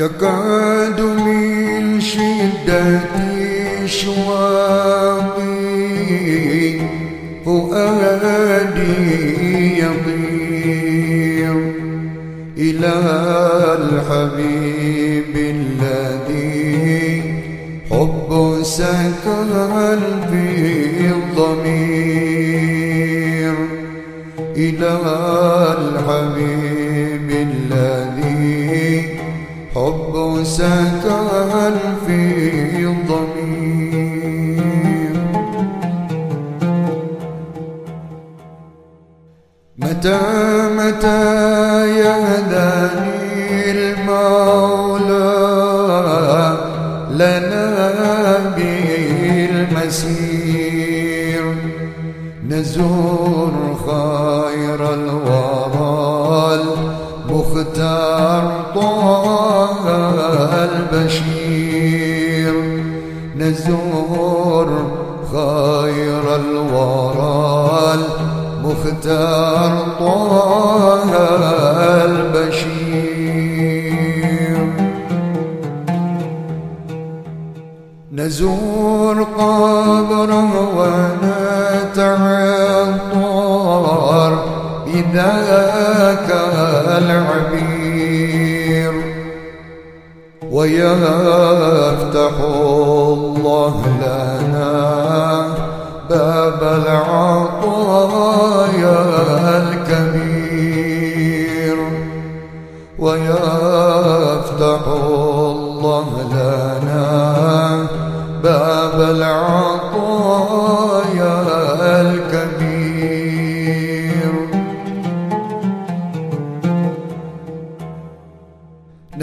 يكاد من شدة شواقي فؤادي يطير إلى الحبيب الذي حب سكن في الضمير. إلى الحبيب سكن في الضمير؟ متى متى يهداني المولى؟ لنا به نزور خير الورى المختار طه البشير نزور خير الورى المختار طه البشير نزور قبره ونتعطر بذاك العبير ويفتح الله لنا باب العطايا الكبير ويفتح الله لنا باب العطايا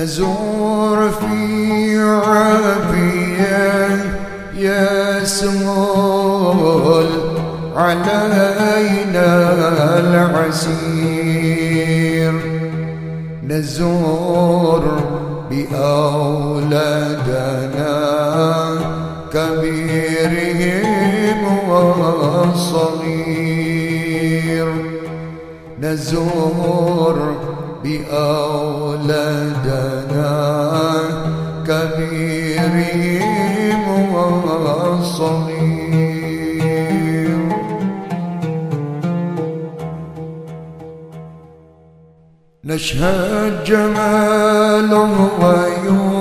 نزور في عافية يسهل علينا العسير نزور بأولادنا كبيرهم والصغير نزور بأولادنا كبيرهم والصغير نشهد جماله ويمسي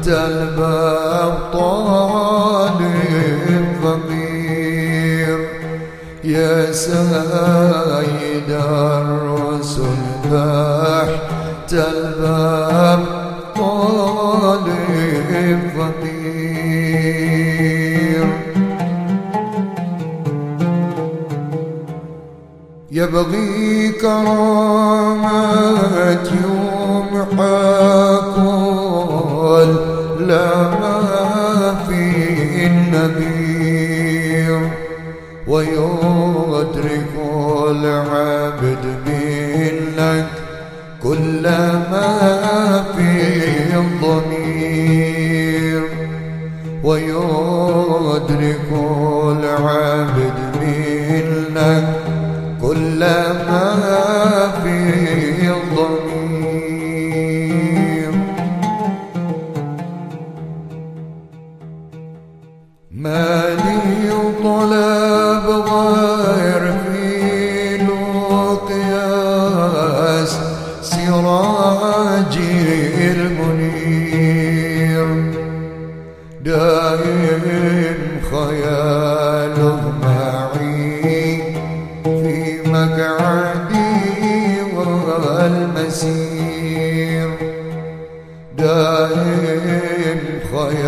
تحت الباب طالب فقير يا سيد الرسل تحت الباب طالب فقير يبغي كرامة يوم لما في النذير ويدرك العبد منك كل ما في الضمير ويدرك العبد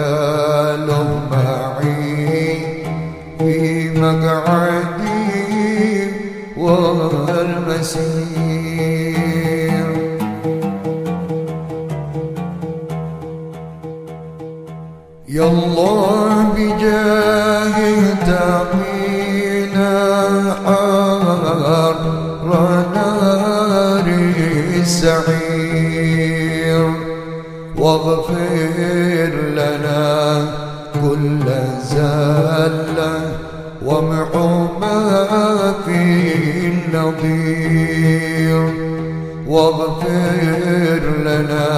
خياله معي في مقعدي والمسير. يا الله بجاه تقينا حار نار السعير. واغفر لنا كل زلة وامحو ما فيه النظير. واغفر لنا